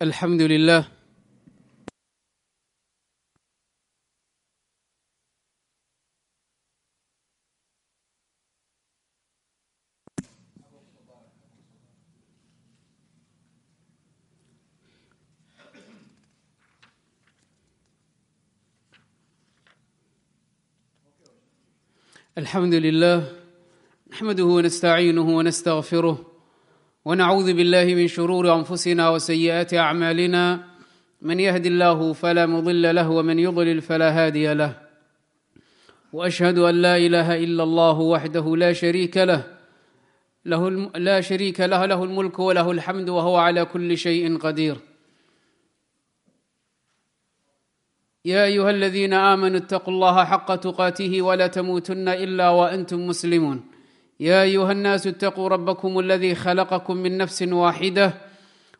alxamdu lilah alxamdu lilah naxmaduh wnastaciinuh wnastغfiruh ونعوذ بالله من شرور أنفسنا وسيئات أعمالنا من يهد الله فلا مضل له ومن يضلل فلا هادي له وأشهد أن لا إله إلا الله وحده لا شريك له له الم... لا شريك له له الملك وله الحمد وهو على كل شيء قدير يا أيها الذين آمنوا اتقوا الله حق تقاته ولا تموتن إلا وأنتم مسلمون ya أyuha الناas اtaquu rabkm اladي khlqkm min nafsi waaxidة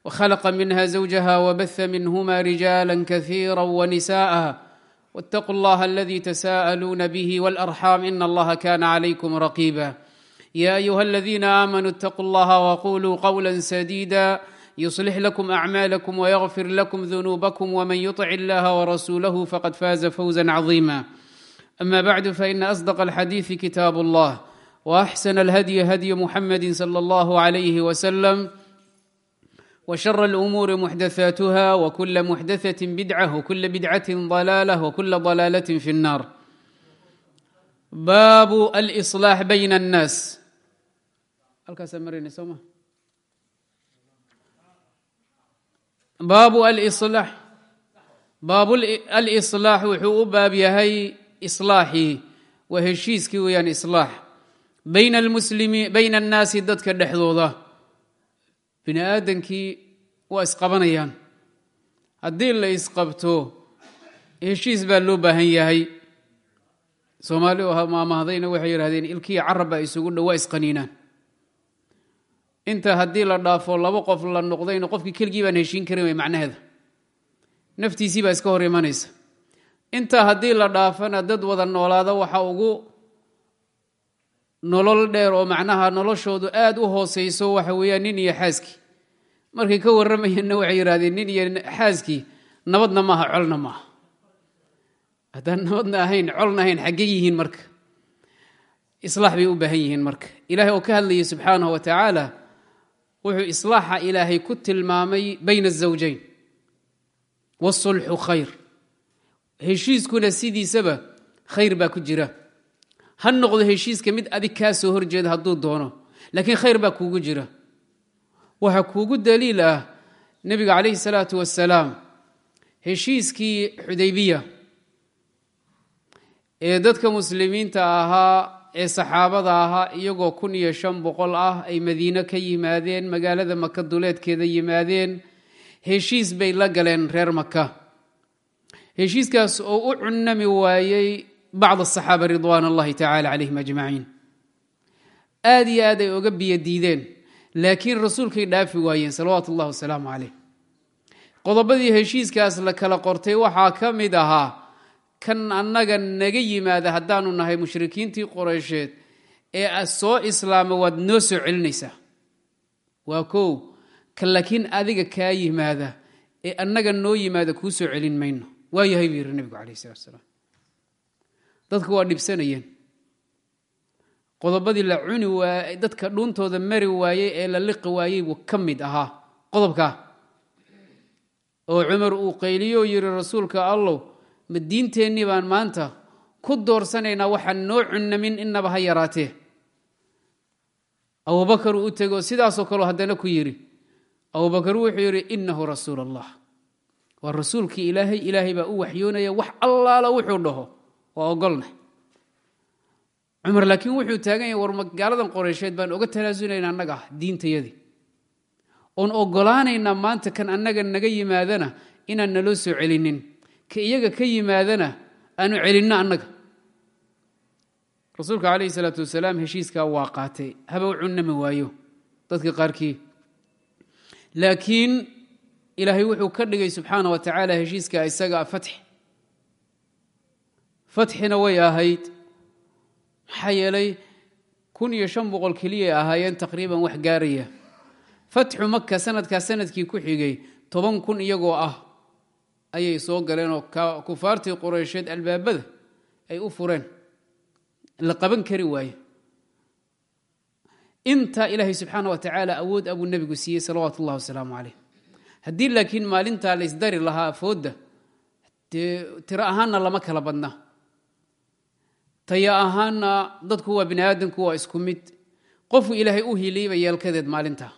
wkhلq minha زwjha wbaث minhma rijaala kaثيirا wnisaءa wاtaquu اllaha اladي tsaaءluuna bh wاlأrxam in اllaha kana عlaykm raqiba ya أyuha اladina amanuu اtaquu اllaha wquluu qwla sadيida yuslix lakm acmaalakum wyغfir lakm dunuubakm wman yuطc illaha wrasuulahu faqad faaza fawza cظima ama bacdu faina asdq اlxadiiث kitaab اllah واحسن الهدي هدي محمد صلى الله عليه وسلم وشر الامور محدثاتها وكل محدثه بدعه وكل بدعه ضلاله وكل ضلاله في النار باب الاصلاح بين الناس baabu alصlax baabu aliصlaax wuxuu u baab yahay iصlaaxii waa heshiiskii weeyaan iصlaax bayna annaasi dadka dhexdooda bini aadankii waa isqabanayaan haddii la isqabto heshiis baa loo baahan yahay soomaali oo maamahdayna waxay yidhahdeen ilkiya carab baa isugu dhow waa isqaniinaan inta haddii la dhaafo laba qof la noqdayna qofkii keligii baan heshiin karin way macnaheeda naftiisii baa iska hor imanaysa inta haddii la dhaafana dad wada noolaada waxa ugu nolol dheer oo macnaha noloshoodu aad u hooseyso waxa weeyaan nin iyo xaaskii markay ka warramayeenna waxay yidhahdeen nin iyo xaaskii nabadna maaha colna maaha. Haddaan nabadna ahayn colna ahayn xaggey yihiin marka. Islaax bay u baahan yihiin marka. Ilaahay oo ka hadlayay subxaanahu wa tacaala wuxuu islaaxa ilaahay ku tilmaamay bayna azawjayn waasulxu khayr. Heshiiskuna sidiisaba khayr baa ku jira ha noqdo heshiiska mid adig kaa soo horjeeda hadduu doono laakiin khayr baa kuugu jira. Waxaa kuugu daliil ah nebiga calayhi salaatu wasalaam heshiiskii xudaybiya ee dadka muslimiinta ahaa ee saxaabada ahaa iyagoo kun iyo shan boqol ah ay madiine ka yimaadeen magaalada maka duleedkeeda yimaadeen heshiis bay la galeen reer maka heshiiskaas oo u cunami waayey bacd asaxaaba ridwaan allahi tacala calayhim ajmaciin aad iyo aad ay oga biyo diideen laakiin rasuulkay dhaafi waayeen salawaatu ullahi wasalaamu caleyh qodobadii heshiiskaas la kala qortay waxaa ka mid ahaa kan annaga naga yimaada haddaanu nahay mushrikiintii qoreysheed ee soo islaama waad noo soo celinaysaa waa kow kan laakiin adiga kaa yimaada ee annaga noo yimaada kuu soo celin mayno waa yahay buu nebigu calayh salaam dadku waa dhibsanayeen qodobadii la cuni waay dadka dhuuntooda mari waayey ee la liqi waayey buu ka mid ahaa. Qodobkaa oo cumar uu qayliyo yidhi rasuulka allow ma diinteennii baan maanta ku doorsanaynaa waxaan noo cunamin inaba ha yaraatee. Abubakar uu u tegoo sidaasoo kaleo haddana ku yidhi abubakar wuxuu yidhi innahu rasuul allah waa rasuulkii ilaahay ilaahay baa u waxyoonaya wax allaala wuxuu dhaho waa ogolna cumar laakiin wuxuu taagan yahay war magaaladan qoreysheed baan oga tanaasunayna annaga ah diintayadii oon ogolaanaynaa maanta kan annaga naga yimaadana inaan naloo soo celinin. Ka iyaga ka yimaadana aanu celinno annaga. Rasuulka calayhi salaatu wasalaam heshiiskaa waa qaatay. Haba u cunami waayo dadka qaarkii. Laakiin ilaahay wuxuu ka dhigay subxaana wa tacaala heshiiska isaga fatx fatxina way ahayd. Maxaa yeelay kun iyo shan boqol keliyay ahaayeen taqriiban wax gaaraya fatxu maka sanadkaa sannadkii ku xigay toban kun iyagoo ah ayay soo galeen oo kufaartii qureysheed albaabada ay u fureen. La qaban kari waaye. Intaa ilaahay subxaana wa tacaala awood abuu nebigu siiyey salawaatu ullahi wasalaamu caleyh haddii laakiin maalintaa laysdari lahaa foodda tiro ahaanna lama kala badna taya ahaanna dadku waa bini aadamku waa isku mid. Qofku ilaahay u hiliyba yeelkadeed maalintaa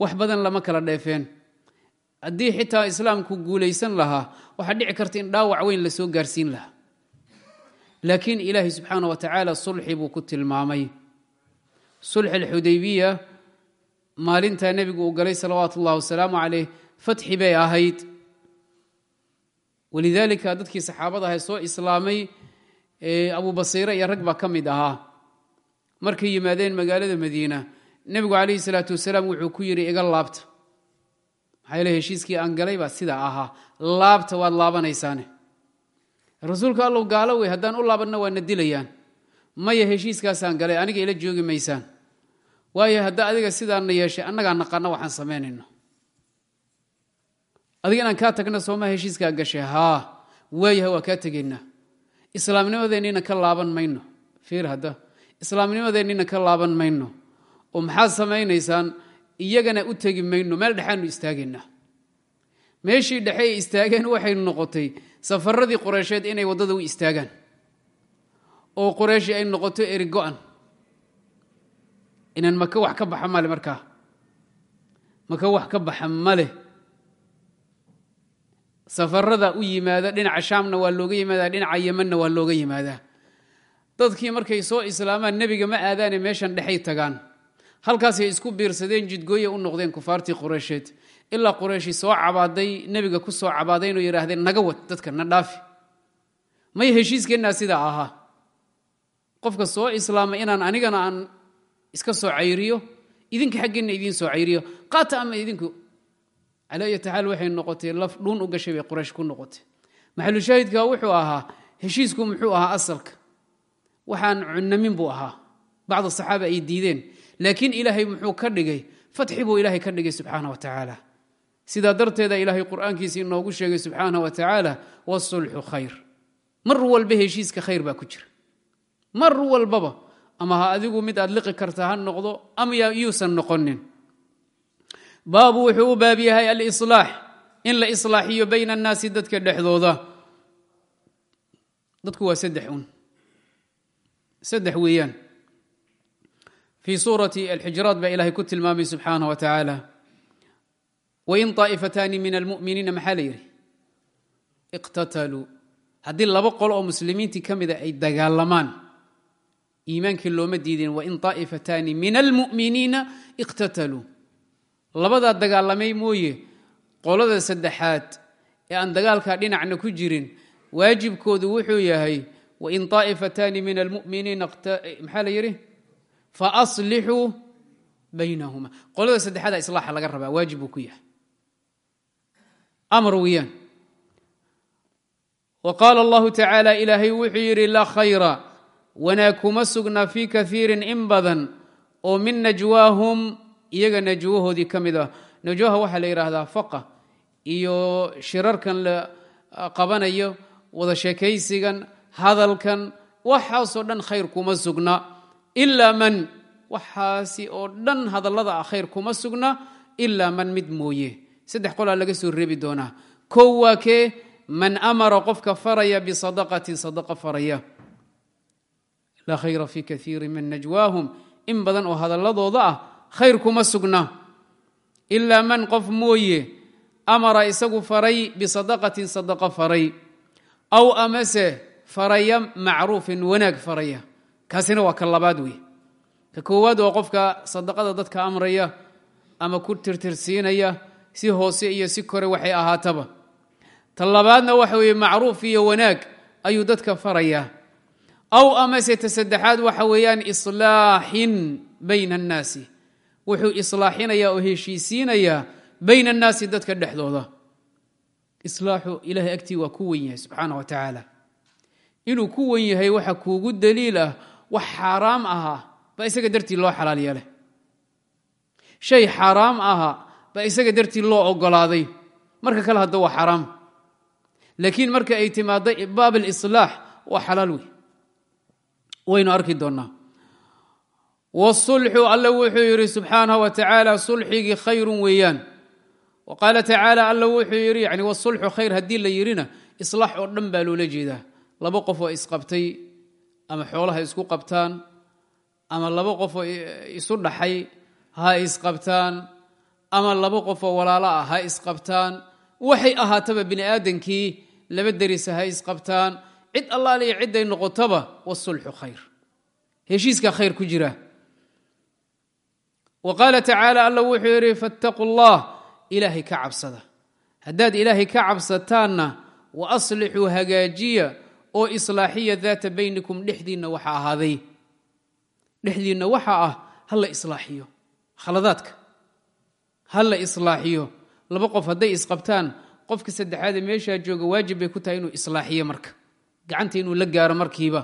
wax badan lama kala dheefeen. Haddii xitaa islaamku guulaysan lahaa waxaa dhici karta in dhaawac weyn la soo gaarsiin lahaa. Laakiin ilaahay subxaana wa tacaala sulxi buu ku tilmaamay. Sulx alxudaybiya maalintaa nebigu uu galay salawaatu ullahi wasalaamu caleyh fatxi bay ahayd walidaalika dadkii saxaabada ahay soo islaamay abu basiire iyo rag baa ka mid ahaa. Markay yimaadeen magaalada madiina nebigu calayhi salaatu wasalaam wuxuu ku yidhi iga laabta. Maxaa yeele heshiiskii aan galay baa sidaa ahaa. Laabta waad laabanaysaane rasuulka allow gaalo wey haddaan u laabanna waa na dilayaan. Maya heshiiskaasaan galay aniga ila joogi maysaan. Waayo hadda adiga sidaana yeeshay annagaa naqana waxaan samaynayno adiga inaan kaa tagna sooma heshiiskaa gashay? Haa waayaha waa kaa tegaynaa. Islaamnimadeennina ka laaban mayno. Fiir hadda. Islaamnimadeennina ka laaban mayno. Oo maxaad samaynaysaan? Iyagana u tegi mayno. Meel dhexaanu istaagaynaa meeshii dhexe ay istaageen waxay noqotay safaradii qureysheed inay waddada u istaagaan. Oo qureyshi ay noqoto eri go-an. Inaan maka wax ka baxa male markaa. Maka wax ka baxa male safarada u yimaada dhinaca shaamna waa looga yimaadaa dhinaca yemanna waa looga yimaadaa. Dadkii markay soo islaamaan nebiga ma aadaane meeshan dhexay tagaan. Halkaasay isku biirsadeen jidgooya u noqdeen kufaartii qureysheed. Ilaa qureyshi soo cabaaday nebiga ku soo cabaaday inuu yidhaahdeen naga wad dadka na dhaafi. May heshiiskeenaa sidaa ahaa. Qofka soo islaama inaan anigana aan iska soo cayriyo idinka xaggeenna idiin soo cayriyo. Qaata ama idinku calaa ayati xaal waxay noqotay laf dhuun u gashay bay quraysh ku noqotay. Maxalushaahidka wuxuu ahaa heshiisku muxuu ahaa asalka. Waxaan cunamin buu ahaa. Bacd saxaaba ay diideen laakiin ilaahay muxuu ka dhigay fatxi buu ilaahay ka dhigay subxaana wa tacaala. Sidaa darteeda ilaahay qur'aankiisa inoogu sheegay subxaana wa tacaala wasulxu khayr. Mar walba heshiiska khayr baa ku jira. Mar walbaba ama ha adigu mid aad liqi karta ha noqdo ama yuusan noqonin baabu wuxuu u baab yahay alislaax in la islaaxiyo bayna annaasi dadka dhexdooda. Dadku waa saddex un saddex weeyaan. Fii suurati alxijraat baa ilaahay ku tilmaamay subxaanah wa tacaala wain طaa'ifataani min almu'miniina maxaa la yidhi? Iqtataluu haddii laba qolo oo muslimiintii ka mida ay dagaalamaan iimaankii looma diidin wain طaa'ifataani min almu'miniina iqtataluu labadaa dagaalamay mooye qolada saddexaad ee aan dagaalkaa dhinacna ku jirin waajibkoodu wuxuu yahay wain طaa'ifataani min almu'miniina maxaa la yidhi? Faaslixuu baynahuma. Qolada saddexaada islaaxa laga rabaa waajib ku yahay. Amar weyaan wa qaala allahu tacaala ilaahay wuxuu yidhi laa khayra wanaag kuma sugna fii kaiirin in badan oo min najwaahum iyaga najwahoodii ka mid ah najwaha waxaa la yidhaahdaa faqa iyo shirarkan la qabanayo wada sheekaysigan hadalkan waxaasoo dhan khayr kuma sugna. Ilaa man waxaasi oo dhan hadallada ah khayr kuma sugna. Ilaa man mid mooye. Saddex qolaa laga soo reebi doonaa. Kow waa kee man amara qofka faraya bisadaqatin sadaqa faraya. Laa khayra fii kaiiri min najwaahum. In badan oo hadalladooda ah khayr kuma sugna. Ilaa man qof mooye amara isagu faray bisadaqatin sadaqa faray. Aw amase faraya macruufin wanaag faraya. Kaasina waa ka labaad wey ka koowaad waa qofka sadaqada dadka amraya ama ku tirtirsiinaya si hoose iyo si kore waxay ahaataba. Ta labaadna waxa weeye macruuf iyo wanaag ayuu dadka farayaa aw amase ta saddexaad waxa weeyaan islaaxin bayna annaasi wuxuu islaaxinayaa oo heshiisiinayaa bayna annaasi dadka dhexdooda. Islaaxu ilahay agtii waa ku wen yahay subxaana wa tacaala. Inuu ku wen yahay waxa kuugu daliil ah wax xaaraam ahaa baa isaga dartii loo xalaal yeelay. Shay xaaraam ahaa baa isaga dartii loo ogolaaday. Marka kale hadda waa xaraam laakiin marka ay timaado baab alislaax waa xalaal wey waynu arki doonnaa wsulxu alla wuxuu yidhi subxaanah wa tacaala sulxigii khayrun weeyaan. Wa qaala tacaala alla wuxuu yidhi yani wasulxu khayr haddii la yidhina islaax oo dhan baa loola jeedaa. Laba qof oo isqabtay ama xoolaha isku qabtaan ama laba qof oo isu dhaxay ha isqabtaan ama laba qof oo walaalo ah ha isqabtaan waxay ahaataba bini aadankii laba derisa ha isqabtaan cid allaale iyo cidday noqotaba wasulxu khayr. Heshiiska khayr ku jira wa qaala tacaala alla wuxuu yidhi fattaquu allah ilaahay ka cabsada haddaad ilaahay ka cabsataanna wa aslixuu hagaajiya oo islaaxiya daata baynikum dhexdiinna waxa ahaaday dhexdiinna waxa ah ha la islaaxiyo khaladaadka ha la islaaxiyo laba qof hadday isqabtaan qofka saddexaade meeshaa jooga waajib bay ku tahay inuu islaaxiyo marka gacanta inuu la gaaro markiiba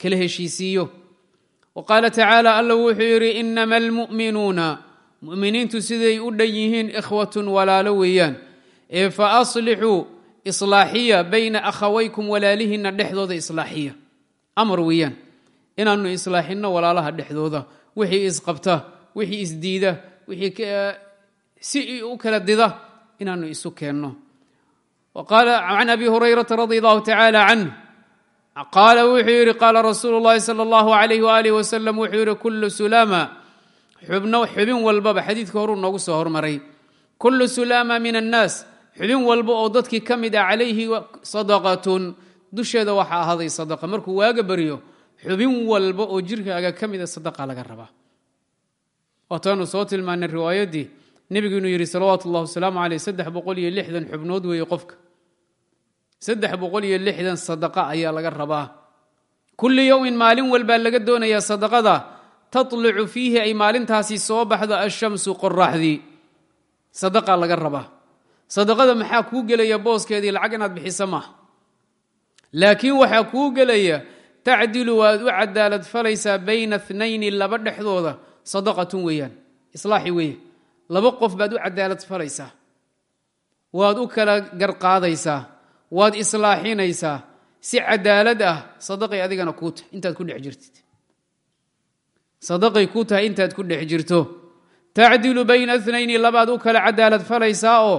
kala heshiisiiyo qaala tacaala alla wuxuu yidhi inama almu'minuuna mu'miniintu siday u dhan yihiin ikhwatun walaalo weeyaan ee fa aslixuu islaaxiya bayna akhawaykum walaalihiinna dhexdooda islaaxiya amar weeyaan inaannu islaaxinno walaalaha dhexdooda wixii isqabta wixii isdiida wixii si u kala dida inaannu isu keenno can abi hurayrata radi allahu tacaala canh qaala wuxuu yidhi qaala rasuulu llahi sala allahu alayh waalih wasalam wuxuu yidhi kullu sulama xubno xubin walbaba xadiidka horuu noogu soo hormaray. Kullu sulama min annaas xubin walba oo dadkii ka mid ah calayhi sadaqatun dusheeda waxaa ahaaday sadaqa. Markuu waaga baryo xubin walba oo jirkaaga ka mida sadaqa laga rabaa. Waataanu soo tilmaanay riwaayaddii nebigu inuu yidhi salawaatu ullahi wasalaamu caleyh saddex boqol xubnood weeye saddex boqol iyo lixdan sadaqa ayaa laga rabaa. Kulli yowmin maalin walbaa laga doonayaa sadaqada tatlucu fiihi ay maalintaasi soo baxdo ashamsu qoraxdii sadaqa laga rabaa. Sadaqada maxaa kuu gelaya booskeedii lacag inaad bixisa maaha laakiin waxaa kuu gelaya tacdilu waad u cadaalad falaysaa bayna tnayni laba dhexdooda sadaqatun weeyaan. Islaaxi weeye. Laba qof baad u cadaalad falaysaa. Waad u kala garqaadaysaa waad islaaxinaysaa. Si cadaalad ah sadaqay adigana kuu tahay intaad ku dhex jirtid. Sadaqay kuu tahay intaad ku dhex jirto. Tacdilu bayna nayni labaad u kala cadaalad falaysaa oo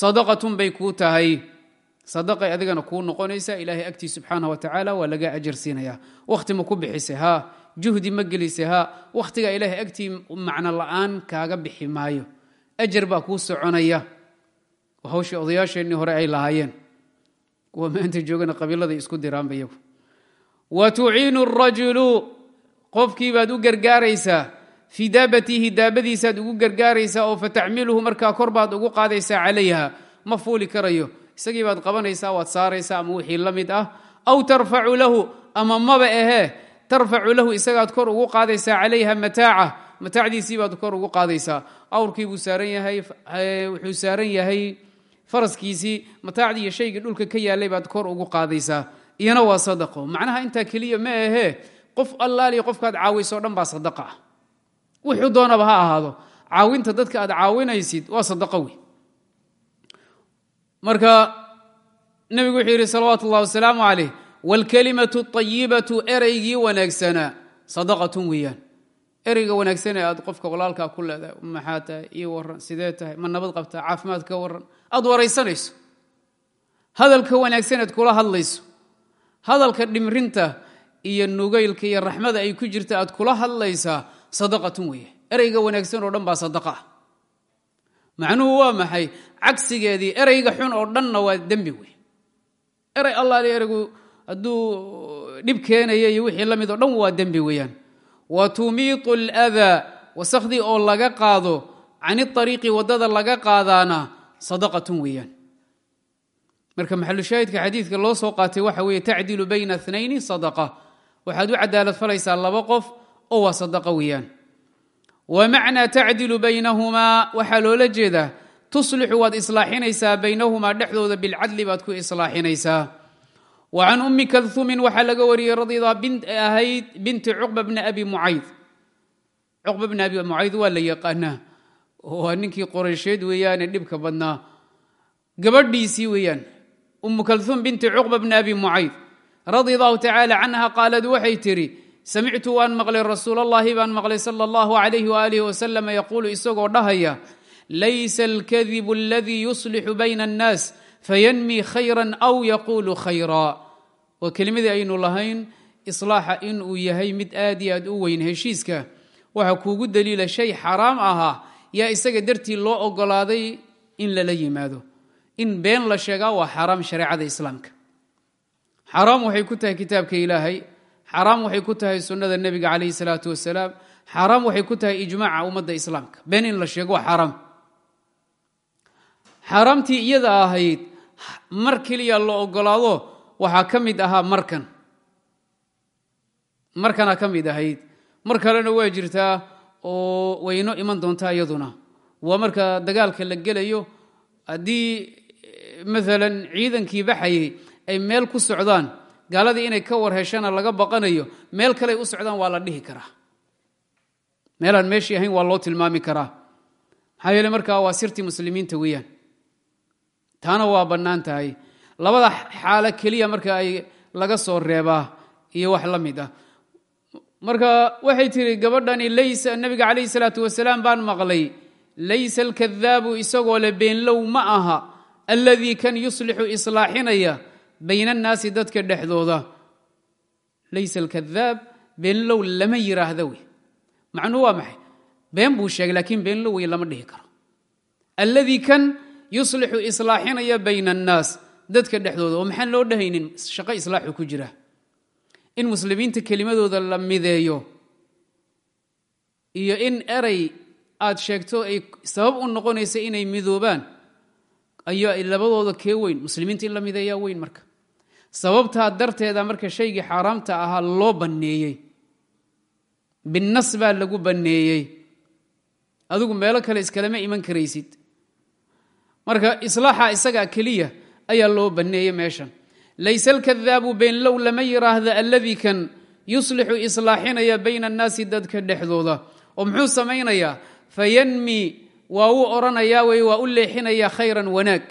sadaqatun bay kuu tahay. Sadaqay adigana kuu noqonaysaa ilaahay agtii subxaana wa tacaala waa laga ajar siinayaa. Wakhti ma ku bixisay haa juhdi ma gelisay haa wakhtigaa ilaahay agtii macno la'aan kaaga bixi maayo. Ajar baa kuu soconaya. Hawshii odayaasheennii hore ay lahaayeen kuwa maanta joogana qabiiladay isku diraanba iyagu. Wa tuciinu rajulu qofkii baad u gargaaraysaa fii daabatihi daabadiisaad ugu gargaaraysaa oo fatacmiluhu markaa kor baad ugu qaadaysaa calayha ma fuuli karayo. Isagii baad qabanaysaa waad saaraysaa ama wixii la mid ah aw tarfacu lahu ama maba ahee tarfacu lahu isagaad kor ugu qaadaysaa calayha mataaca mataacdiisii baad kor ugu qaadaysaa faraskiisii mataacdii iyo shaygii dhulka ka yaalay baad kor ugu qaadaysaa. Iyana waa sadaqo macnaha intaa keliya ma ahee qof allaaliya qofkaad caawayso o dhan baa sadaqa ah. Wuxuu doonaba ha ahaado. Caawinta dadka aad caawinaysid waa sadaqo wey marka nebigu wuxuu yidhi salawaatu ullahi wasalaamu calayh. Waalkalimatu ayibatu ereygii wanaagsanaa sadaqatun weeyaan ereyga wanaagsan ee aad qofka walaalkaa ku leedahay maxaa tahay ii waran sidee tahay? Ma nabad qabtaa caafimaad ka waran aad waraysanayso. Hadalka wanaagsan aad kula hadlayso. Hadalka dhimrinta iyo nugaylka iyo raxmada ay ku jirta aad kula hadlaysaa sadaqatun weeye. Ereyga wanaagsan oo dhan baa sadaqa. Ah macnuhu waa maxay? Cagsigeedii ereyga xun oo dhanna waa dembi wey erey allaali ereygu hadduu dhib keenaya iyo wixii la mid o dhan waa dembi weeyaan wa tumiitu aladaa wasakhdii oo laga qaado cani ariiqi waddada laga qaadaana sadaqatun weeyaan. Marka maxalushaahidka xadiidka loo soo qaatay waxa weeye tacdilu bayna nayni sadaqa. Waxaad u cadaalad falaysaa laba qof oo waa sadaqa weeyaan. Wa macnaa tacdilu baynahumaa waxaa loola jeedaa tuslixu waad islaaxinaysaa baynahumaa dhexdooda bilcadli baad ku islaaxinaysaa wa can ummi kalhumin waxaa laga wariyey radida ahayd binti cuqba bni abi mucayd cuqba bni abi mucayd waa la yaqaanaa. Waa ninkii qoraysheed weeyaane dhibka badnaa. Gabadhiisii weeyaan umu kalhuum binti cuqba bni abi mucayd radia allahu tacaala canha qaalad waxay tidhi samictu waan maqlay rasuulallahi baan maqlay sala allahu alayh waaalih wasalam yaquulu isagoo dhahaya laysa alkadibu aladii yuslixu bayna annaas fayanmi khayran aw yaquulu khayraa waa kelimadii aynu lahayn islaaxa inuu yahay mid aad iyo aad u weyn heshiiska waxaa kuugu daliila shay xaraam ahaa yaa isaga dartii loo ogolaaday in lala yimaado in been la sheegaa waa xaraam shareecada islaamka xaraam waxay ku tahay kitaabka ilaahay xaraam waxay ku tahay sunnada nebiga calayhi salaatu wasalaam xaraam waxay ku tahay ijmaaca ummadda islaamka been in la sheego waa xaraam xaaraamtii iyada ahayd mar keliya la ogolaado waxaa ka mid ahaa markan. Markana ka mid ahayd. Mar kalena waa jirtaa oo wayno iman doontaa iyaduna. Waa marka dagaalka la gelayo haddii maalan ciidankii baxayay ay meel ku socdaan gaaladii inay ka war heshana laga baqanayo meel kaley u socdaan waa la dhihi karaa. Meelaan meeshii ahayn waa loo tilmaami karaa. Maxaa yeele markaa waa sirtii muslimiinta weeyaan taana waa bannaan tahay. Labada xaalo keliya marka ay laga soo reebaa iyo wax la mid ah. Marka waxay tihi gabadhani laysa nabiga calayhi salaatu wasalaam baan maqlay. Laysa alkadaabu isagoo le beenlow ma aha alladii kan yuslixu islaaxinaya bayna annaasi dadka dhexdooda. Laysa alkadaab beenlow lama yiraahda wey macnuu waa maxay? Been buu sheegay laakiin beenlow wey lama dhihi karo. Alladii kan yuslixu islaaxinaya bayna annaas. Dadka dhexdooda oo maxaan loo dhahaynin? Shaqo islaaxu ku jira. In muslimiinta kelimadooda la mideeyo iyo in erey aad sheegto ay sabab u noqonaysa inay midoobaan ayaa labadooda kee weyn? Muslimiinta in la mideeyaa weyn marka. Sababtaa darteeda marka shaygii xaaraamta ahaa loo banneeyey. Binnas baa lagu banneeyey. Adigu meelo kale iskalama iman karaysid marka islaaxa isagaa keliya ayaa loo banneeyey meeshan. Layse alkadaabu beenlow lama yiraahda alladii kan yuslixu islaaxinaya bayna annaasi dadka dhexdooda. Oo muxuu samaynayaa fayanmi waa uu odhanayaa wey waa u leexinayaa khayran wanaag.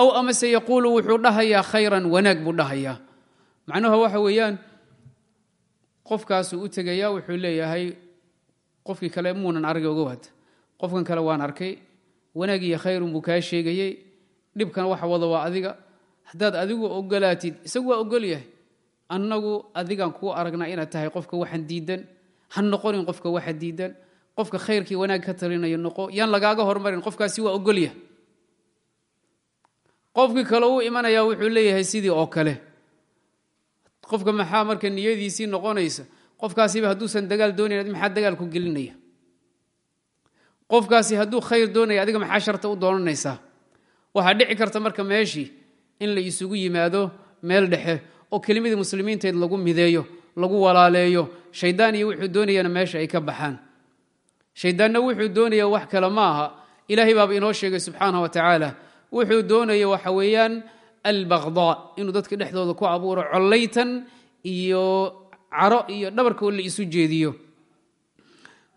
Aw amase yaquulu wuxuu dhahayaa khayran wanaag buu dhahayaa. Macnuha waxa weeyaan qofkaasuu u tegayaa wuxuu leeyahay qofkii kale muunan argay wada qofkan kale waan arkay wanaag iyo khayrun buu kaa sheegayey dhibkan waxa wada waa adiga. Haddaad adigu ogolaatid isagu waa ogol yahay annagu adigaan kuu aragnaa inaad tahay qofka waxaan diidan ha noqonin qofka waxa diidan. Qofka khayrkii wanaag ka talinayo noqo yaan lagaaga hormarin qofkaasi waa ogolyahay qofkii kale uu imanaya wuxuu leeyahay sidii oo kale. Qofka maxaa marka niyadiisii noqonaysa? Qofkaasiba hadduusan dagaal doonayn maxaa dagaal ku gelinaya qofkaasi hadduu khayr doonaya adiga maxaa sharta u doonanaysaa? Waxaa dhici karta marka meeshii in la isugu yimaado meel dhexe oo kelimadii muslimiinteed lagu mideeyo lagu walaaleeyo. Shaydaan iyo wuxuu doonayana meesha ay ka baxaan. Shaydaanna wuxuu doonaya wax kale ma aha ilaahay baaba inoo sheegay subxaanah wa tacaala. Wuxuu doonaya waxa weeyaan albaqdaa inuu dadka dhexdooda ku abuuro collaytan iyo caro iyo dhabarkoo la isu jeediyo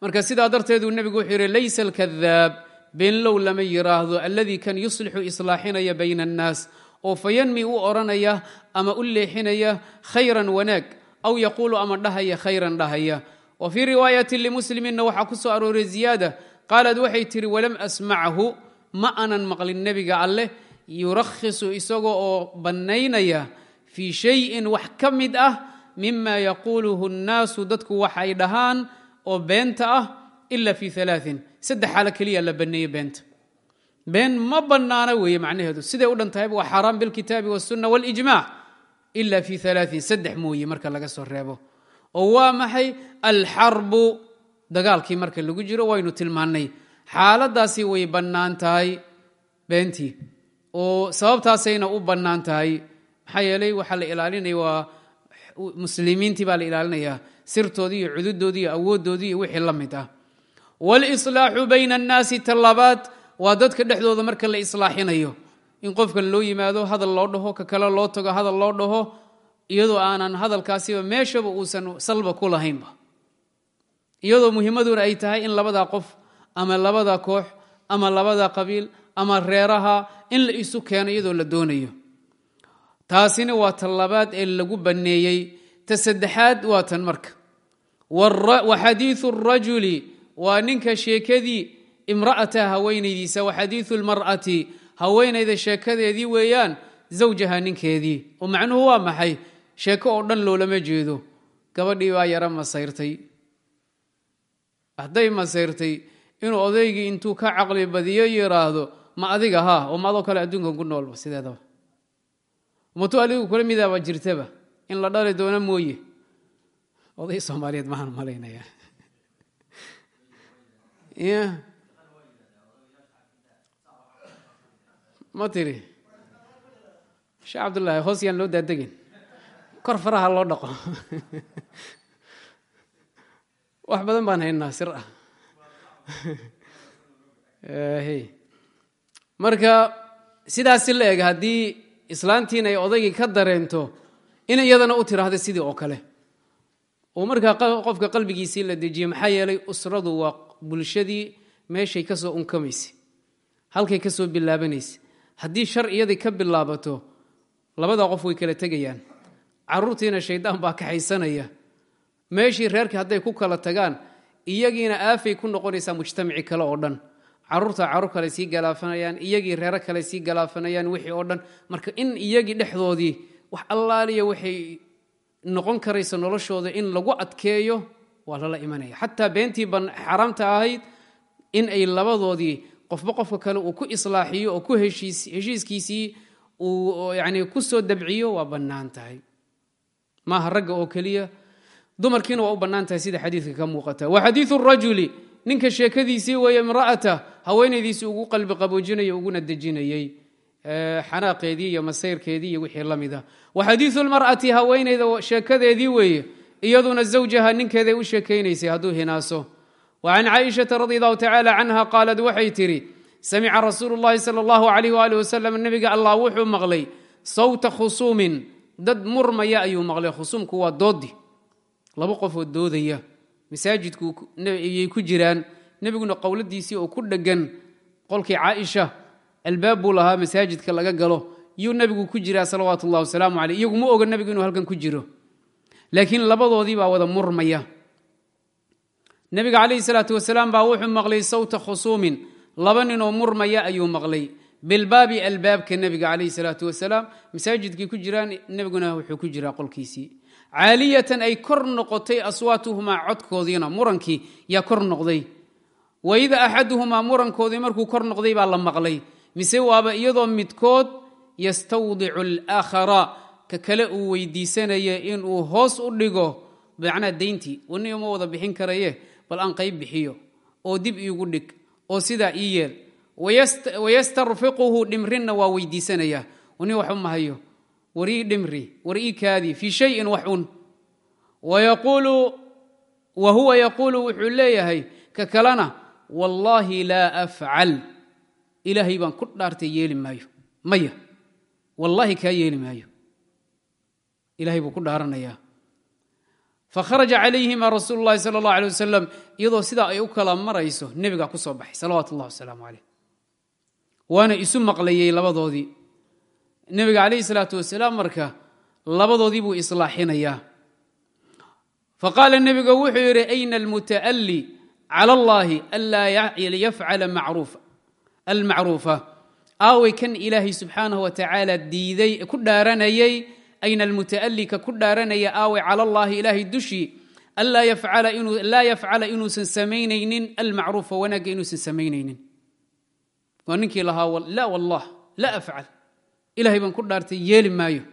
marka sidaa darteeduu nebigu wuxuu yidhi laysa alkadaab beenlow lama yiraahdo alladii kan yuslixu islaaxinaya bayna annaas. Oo fayanmi u odhanaya ama u leexinaya khayran wanaag. Aw yaquulu ama dhahaya khayran dhahaya. Wa fii riwaayati limusliminna waxaa ku soo arooray ziyaada. Qaalad waxay tihi walam asmachu ma anan maqlin nebiga alleh yurakhisu isaga oo bannaynaya fii shayin wax ka mid ah mima yaquuluhu nnaasu. Dadku waxay dhahaan oo beenta ah ila fi alaain saddex xaalo keliya la banneeye beenta. Been ma bannaana weeye macnaheedu. Siday u dhan waa xaaraan bilkitaabi wasunna walijmac ila fi alaain saddex mooye marka laga soo reebo. Oo waa maxay? Alxarbu dagaalkii marka lagu jiro waynu tilmaannay xaaladaasi way bannaan tahay beentii. Oo sababtaasayna u bannaan tahay. Maxaa yeelay waxaa la ilaalinaya waa muslimiintii baa la ilaalinayaa sirtoodii iyo cududoodii iyo awooddoodii iyo wixii la mid ah. Walislaaxu bayna annaasi tallabaad waa dadka dhexdooda marka la islaaxinayo. In qofkan loo yimaado hadal loo dhaho ka kale loo tago hadal loo dhaho iyadoo aanan hadalkaasiba meeshaba uusan salba ku lahaynba. Iyadoo muhiimaduna ay tahay in labadaa qof ama labada koox ama labada qabiil ama reeraha in la isu keeno iyadoo la doonayo. Taasina waa ta labaad ee lagu banneeyey ta saddexaad waa tan marka. Wa xadiiu rajuli waa ninka sheekadii imra'ata haweenaydiisa wa xadiiu lmar'ati haweenayda sheekadeedii weeyaan zawjaha ninkeedii. Oo macnuhu waa maxay? Sheeko oo dhan loolama jeedo. Gabadhii baa yaro masayrtay. Hadday masayrtay inuu odaygii intuu ka caqli badiyo yidhaahdo ma adiga haa oo maadoo kale adduunkan ku noolba sideedaba. Matu aligu kula midaaba jirtaba in la dhali doono mooye. Oday soomaaliyeed maxaan malaynaya y ma tiri sheekh cabdullaahi hoos yaan loo daadegin. Kor faraha loo dhaqo. Wax badan baan haynaa sir ah. Marka sidaasi la eg haddii islaantiina ay odaygii ka dareento in iyadana u tiraahda sidii oo kale. Oo markaa qofka qalbigiisii la dejiye maxaa yeelay usradu waa bulshadii meeshay ka soo unkamaysay halkay ka soo bilaabanaysa haddii shar ka bilaabato labada qof way kala tegayaan. Caruurtiina shaydaan baa kaxaysanaya. Meeshii reerkii hadday ku kala tagaan iyagiina aafay ku noqonaysaa mujtamaci kale oo dhan. Caruurta carruur kale sii galaafanayaan iyagii reero kale sii galaafanayaan wixii oo dhan. Marka in iyagii dhexdoodii wax allaaliya waxay noqon karaysa noloshooda in lagu adkeeyo waa lala imanaya. Xataa beentii xaaraamta ahayd in ay labadoodii qofba qofka kale uu ku islaaxiyo oo ku heshiiskiisii uu yani ku soo dabciyo waa bannaan tahay. Maaha ragga oo keliya dumarkiina waa u bannaan tahay sida xadiidka ka muuqata. Wa xadiiu rajuli ninka sheekadiisii weeye imra'ata haweenaydiisii ugu qalbi qaboojinaya uguna dejinayey xanaaqeedii iyo masayrkeedii iyo wixii la mida wa xadiiu lmar'ati haweenayda sheekadeedii weeye. Iyaduna zawjaha ninkeeday u sheekaynaysay hadduu hinaaso. Wa can caaishata radi allahu tacaala canha qaalad waxay tidhi samica rasuulu llahi sala allahu alayh waali wasalam nebiga allah wuxuu maqlay sawta khusuumin dad murmaya ayuu maqlay. Khusuumku waa doodi laba qofoo doodaya. Masaajidku ayay ku jiraan. Nebiguna qowladiisii oo ku dhegan qolkii caaisha albaab buu lahaa masaajidka laga galo. Yuu nebigu ku jiraa salawaatu ullahi wasalaamu caleyh iyagu ma oga nebigu inuu halkan ku jiro. Laakiin labadoodii baa wada murmaya. Nebiga calayhi salaatu wasalaam baa wuxuu maqlay sawta khusuumin. Laba ninoo murmaya ayuu maqlay. Bilbaabi albaabka nebiga calayhi salaatu wasalaam. Masaajidkii ku jiraan nebiguna wuxuu ku jiraa qolkiisii. Caaliyatan ay kor noqotay aswaatuhumaa codkoodiina murankii yaa kor noqday. Waida axaduhumaa murankoodii markuu kor noqday baa la maqlay mise waaba iyadoo midkood yastawdicu alaakhara ka kale uu weydiisanaya inuu hoos u dhigo macnaa dayntii waniga ma wada bixin karaye bal aan qayb bixiyo oo dib iigu dhig oo sidaa ii yeel. Wayastarfiquhu dhimrinna waa weydiisanaya wani waxba mahayo war ii dhimri war ii kaadi fii shayin wax un. Wa huwa yaquulu wuxuu leeyahay ka kalena wallaahi laa afcal ilaahay baan ku dhaartay yeeli maayo. Maya wallaahi kaa yeeli maayo. Ilahay buu ku dhaaranayaa. Fakharaja calayhima rasuulu llahi sala allah alay wasalam iyadoo sidaa ay u kala marayso nebigaa ku soo baxay salawaatu ullah wasalaamu caleyh waana isu maqlayey labadoodii. Nebiga calayhi salaatu wasalaam marka labadoodii buu islaaxinayaa. Faqaala nebiga wuxuu yidhi ayna almuta'ali cala allahi anlaa yafcala almacruufa aaway kan ilaahay subxaanahu wa tacaala diiday ku dhaaranayay ayna almuta'ali ka ku dhaaranaya aaway cala allahi ilaahay dushii laa yafcala inuusan samaynaynin almacruufa wanaagga inuusan samaynaynin waa ninkii lahaa la wallah la afcal ilahay baan ku dhaartay yeeli maayo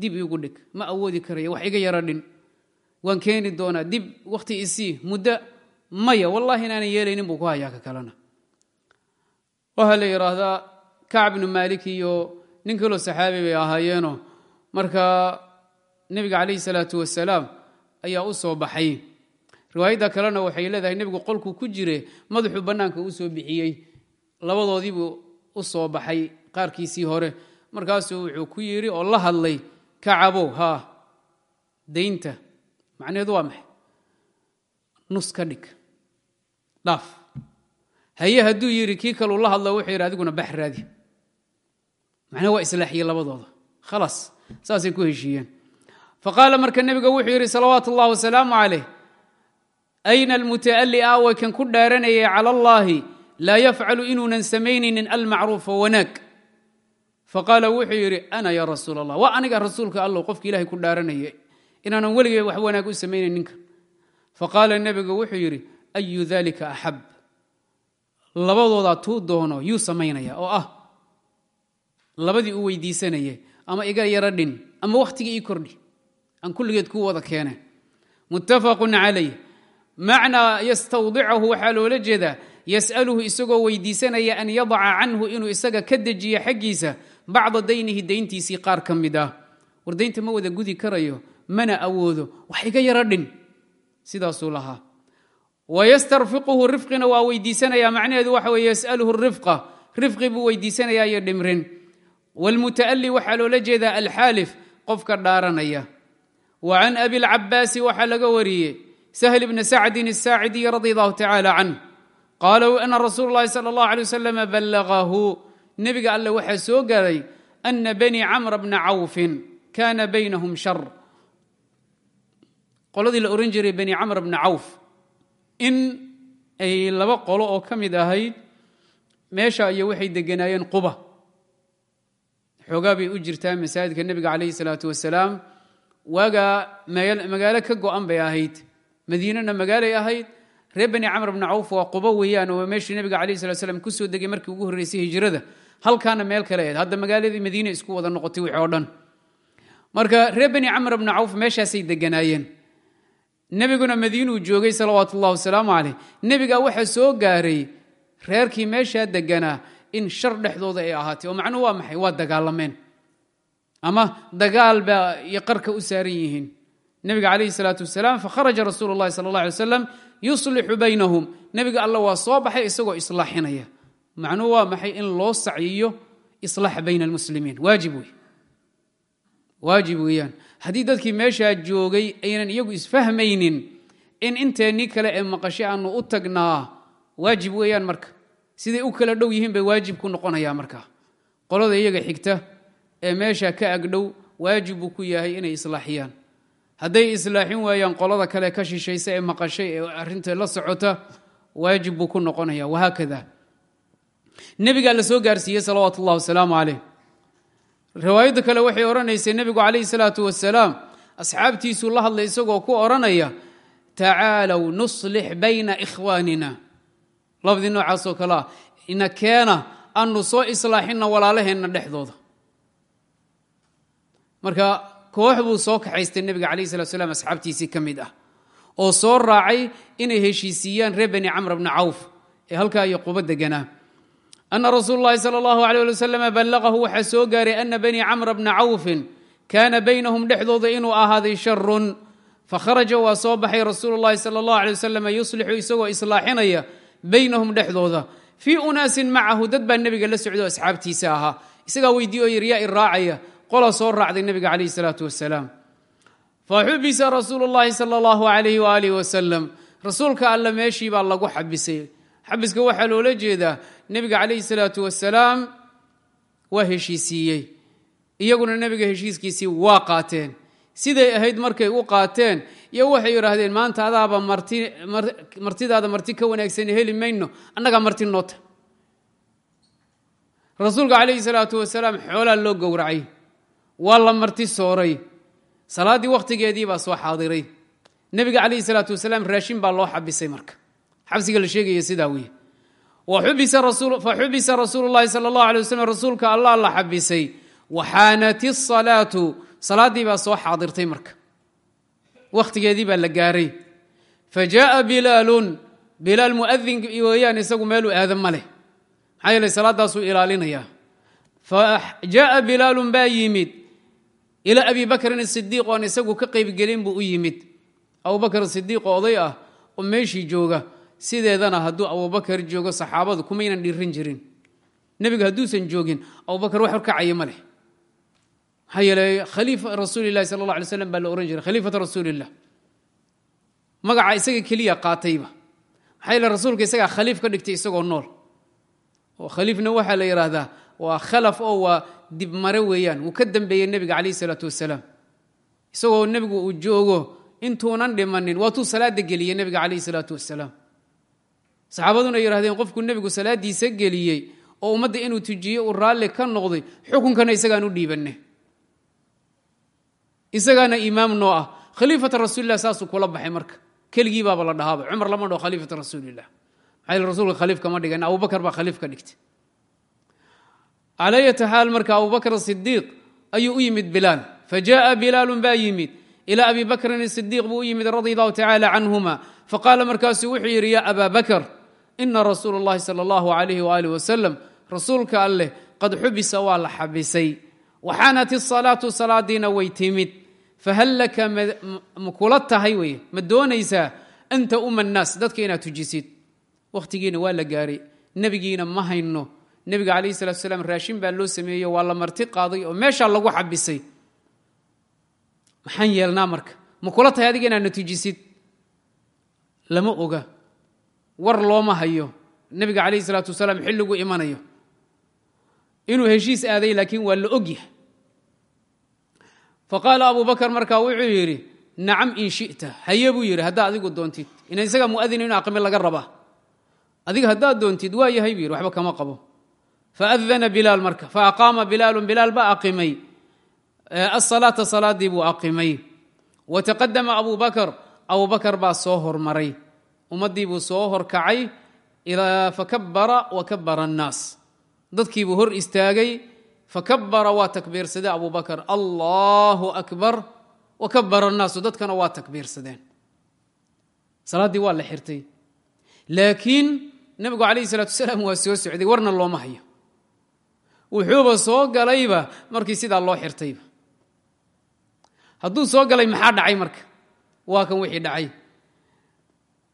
dib iigu dhig ma awoodi karaya wax iga yara dhin waan keeni doonaa dib wakhti isii muddo maya wallahi inaanan yeelaynin buu ku hayaa ka kalena waxaa la yidhaahdaa kacb bnu maalik iyo nin kaloo saxaabi bay ahaayeenoo. Marka nebiga calayhi salaatu wasalaam ayaa u soo baxay. Riwaayadda kalena waxay leedahay nebigu qolkuu ku jire madaxuu bannaanka u soo bixiyey. Labadoodiibuu u soo baxay qaarkiisii hore. Markaasuu wuxuu ku yidhi oo la hadlay kacabow haa daynta macnaheedu waa maxay? Nus ka dhig dhaaf haye hadduu yidhi kii kaluu la hadlo wuxuu yidhi adiguna bax raadi. Macnaha waa islaaxiye labadooda. Khalaas saasay ku heshiiyeen. Faqaala marka nebiga wuxuu yidhi salawaatu اllah wasalaamu calayh. Ayna almuta'ali aaway kan ku dhaaranayay cala allaahi laa yafcalu inuunan samaynaynin almacruufa wanaag. Faqaala wuxuu yidhi ana ya rasuul allah waa aniga rasuulka allow qofki ilahay ku dhaaranaya inaanan weligay wax wanaag u samaynayn ninkan faqaala nebigu wuxuu yidhi ayu dalika axab labadoodaa tuu doono yuu samaynaya oo ah labadii u weydiisanaya ama iga yaro dhin ama wakhtigii ii kordhi aan kulligeed ku wada keene. Muttafaqun calayh macnaa yastawdicahu waxaa loola jeedaa yas'aluhu isagoo weydiisanaya an yadaca canhu inuu isaga ka dejiyo xaggiisa bacda daynihi dayntiisii qaar ka mid ah. War daynta ma wada gudi karayo mana awoodo wax iga yaro dhin sidaasuu lahaa wayastarfiquhu rifqina waa weydiisanaya macnaheedu waxa weye yas'aluhu rifqa rifqi buu weydiisanayaa iyo dhimrin wاlmuta'ali waxaa loola jeedaa alxaalif qofka dhaaranaya wa can abi lcabaasi waxaa laga wariyey sahl bni sacdin الsaacidiy radi allahu tacala canh qaala ana rasuul اllahi salى اllah alay waslm ballagahu nebiga alle waxaa soo garay ana bani camra bna cawfin kana baynahum shar qoladii la ohan jiray bani camr bna cawf in ay laba qolo oo ka mid ahayd meesha iyo waxay deganaayeen quba. Xoogaa bay u jirtaa masaajidka nebiga calayhi salaatu wasalaam. Waagaa magaalo ka go'an bay ahayd. Madiinana magaalay ahayd. Reer bani camr bna cawf waa qubo weeyaan oo meeshii nebiga calayhi salat slam ku soo degay markii ugu horreysay hijrada. Halkaana meel kale ahayd. Hadda magaaladii madiina isku wada noqotay wixii oo dhan. Marka reer bani camr bna cawf meeshaasay deganaayeen nebiguna madiinuu joogay salawaatu ullahi wasalaamu caleyh nebigaa waxaa soo gaaray reerkii meeshaa deganaa in shar dhexdooda ay ahaatay oo macnuhu waa maxay? Waa dagaalameen. Ama dagaal baa iyo u saaran yihiin. Nebiga calayhi salaatu wasalaam fakharaja rasuulu llahi sala allah alay wasalam yuslixu baynahum. Nebiga alla waa soo baxay isagoo islaaxinaya. Macnuhu waa maxay in loo sacyiyo islaax bayna almuslimiin? Waajib wey waajib weeyaan haddii dadkii meeshaa joogay aynan iyagu isfahmaynin in inteennii kale ee maqashay aanu u tagnaa waajib weeyaan marka. Siday u kala dhow yihiin bay waajib ku noqonayaa markaa qolada iyaga xigta ee meesha ka agdhow waajib buu ku yahay inay islaaxiyaan. Hadday islaaxin waayaan qolada kale ka shishaysa ee maqashay ee arrinta la socota waajib buu ku noqonaya wahaakada nebigaa la soo gaarsiiyey salawaatu ullahi wasalaamu caleyh riwaayadda kale waxay odhanaysay nebigu calayhi salaatu wasalaam asxaabtiisuu la hadlay isagoo ku odhanaya tacaalow nuslix bayna ikhwaanina. Labadii noocaasoo kale ah ina keena aanu soo islaaxinna walaalaheenna dhexdooda. Marka koox buu soo kaxaystay nebiga calayh salat slam asxaabtiisii ka mid ah oo soo raacay inay heshiisiiyaan reer bani camr bna cawf ee halkaa iyo qubo deganaa ana rasuul اlahi salى اllahu alيه ali waslm ballaqahu waxaa soo gaaray ana bani camra bna cawfin kaana baynahum dhexdooda inuu ahaaday sharun fakharaja waa soo baxay rasuulu اllahi salى اllah alيه waslm yuslixu isagoo islaaxinaya baynahum dhexdooda fii unaasin macahu dad baa nebiga la socdo asxaabtiisa ahaa isagaa weydiiye oo yiri yaa i raacaya qola soo raacday nebiga calayh الsalaatu wasalaam faxubisa rasuulu اllahi salى اllahu alayh walih wasalam rasuulka alla meeshii baa lagu xabisay xabiska waxaa loola jeedaa nebiga calayhi salaatu wasalaam waa heshiisiiyey iyaguna nebiga heshiiskiisii waa qaateen. Siday ahayd markay u qaateen iyo waxay yidhaahdeen maanta adaaba martidaada marti ka wanaagsan heli mayno annagaa marti noota. Rasuulka calayhi salaatu wasalaam xoolaa loo gowracay. Waa la marti sooray. Salaaddii wakhtigeedii baa soo xaadiray. Nebiga calayhi salaatu wasalaam raashin baa loo xabisay marka xabsiga la sheegaya sidaa weye faxubisa rasuul lahi sal اlah alay waslam rasuulka allah la xabisay. Waxaanat isalaatu salaadii baa soo xaadirtay marka. Wakhtigeedii baa la gaaray. Fa jaaa bilaalun bilaal muadin weyaan isagu meeluu aada ma leh. Maxaa yeele salaadaasuu ilaalinayaa. Fa jaaa bilaalun baa yimid. Ilaa abi bakrin sidiiq oan isagu ka qaybgelin buu u yimid. Abubakr sidiiq oo oday ah oo meeshii jooga sideedana hadduu abubakar joogo saxaabadu kumaynan dhirin jirin. Nebiga hadduusan joogin abubakar wax horkacaya ma leh. Maxaa yeele khaliifa rasuuli lahi sala allah alay slam baa la ohan jiray khaliifata rasuulillah. Magaca isaga keliya qaatayba. Maxaa yele rasuulka isagaa khaliif ka dhigtay isagoo nool. Oo khaliifna waxaa la yidhaahdaa waa khalaf oo waa dibmare weeyaan. Wuu ka dambeeyey nebiga calayh isalaatu wasalaam. Isagoo nebigu uu joogo intuunan dhimanin waatuu salaada geliyey nebiga calayh isalaatu wasalaam saxaabaduna yidhahdeen qofku nebigu salaadiisa geliyey oo ummadda inuu tujiyo uu raalli ka noqday xukunkana isagaan u dhiibanne isagaana imaam noo ah khaliifata rasuulilah saasuu kula baxay marka. Keligii baaba la dhahaaba cumar lama dhaho khaliifata rasuulilah maxaa rasuulka khaliif kama dhigan abubakar baa khaliif ka dhigtay. Calaa yati xaal marka abubakr sidiiq ayuu u yimid bilaal. Fajaءa bilaalun baa yimid. Ilى abi bakrin sidiiq buu u yimid radi allahu tacala canhuma faqaala markaasuu wuxuu yidhi ya aba bakr ina rasuul اllahi salى اllahu alayh walih wasalam rasuulka alleh qad xubisa waa la xabisay waxaanat isalaatu salaadiina way timid fahal laka ma kula tahay wey ma doonaysaa anta uma nnaas dadka inaad tujisid wakhtigiina waa la gaaray nebigiina ma hayno nebiga calayh salatu salaam raashin baa loo sameeyey waa la marti qaaday oo meeshaa lagu xabisay maxaan yeelnaa marka ma kula tahay adiga inaad na tujisid lama oga war looma hayo. Nebiga calayh salaatu wasalaam xilligu imanayo. Inuu heshiis aaday laakiin waa la ogyahay faqaala abu bakr markaa wuxuu yidhi nacam in shita. Haye buu yidhi haddaa adigu doontid ina isaga muadin inu aqime laga rabaa. Adiga haddaad doontid waa yahay buu yidhi waxba kama qabo. Faadana bilaal marka faaqaama bilaalun bilaal baa aqimay. Asalaata salaadii buu aqimay. Wataqadama abu bakr abu bakar baa soo hormaray ummaddii buu soo horkacay fakabara wakabara annaas. Dadkiibuu hor istaagay fakabara waa takbiirsadee abu bakr allahu akbar wakabara annaasu dadkana waa takbiirsadeen salaaddii waa la xirtay. Laakiin nebigu calayhi salaatu wasalaam waa soo socday warna looma hayo. Wuxuuba soo galayba markii sidaa loo xirtayba. Hadduu soo galay maxaa dhacay marka? Waa kan wixii dhacay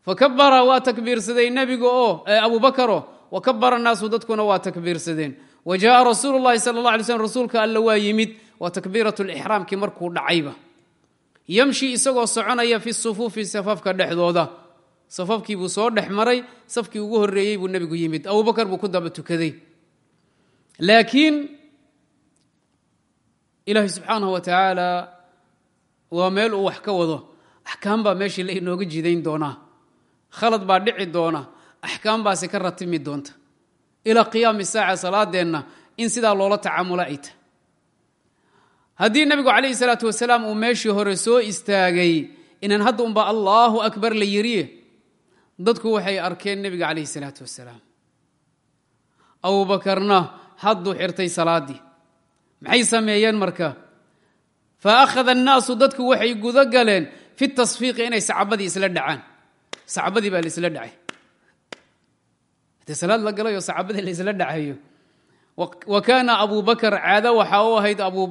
fakabara waa takbiirsaday nebiga oo abu bakaro wakabara naasu dadkuna waa takbiirsadeen wa jaaa rasuulu lahi sal la alay slm rasuulka alla waa yimid waa takbiirat lixraamkii markuu dhacayba yamshi isagoo soconaya fi sufuufi safaafka dhexdooda safafkiibuu soo dhex maray safkii ugu horeeyey buu nebigu yimid abubakar buu ku daba tukaday laakiin ilaahay subxaanah wa tacaala waa meel uu wax ka wado axkaam baa meeshii khalad baa dhici doona axkaam baasi ka ratimi doonta. Ilaa qiyaami saaca salaadeenna in sidaa loola tacaamula ay tahay. Haddii nebigu calayhi salaatu wasalaam uu meeshii hore soo istaagay inaan hadda unba allaahu akbar la yiriye dadku waxay arkeen nebiga calayhi salaatu wasalaam. Abubakarna hadduu xirtay salaaddii maxay sameeyeen marka? Fa akhada annaasu dadku waxay gudo galeen fi tasfiiqi inay sacabadii isla dhacaan sacabadii baa la isla dhacay. Hadee salaad la galayoo sacabadii la isla dhacayo wa kaana abu bakar caado waxaa u ahayd abu